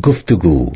گفتگو